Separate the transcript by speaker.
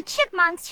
Speaker 1: the chipmunks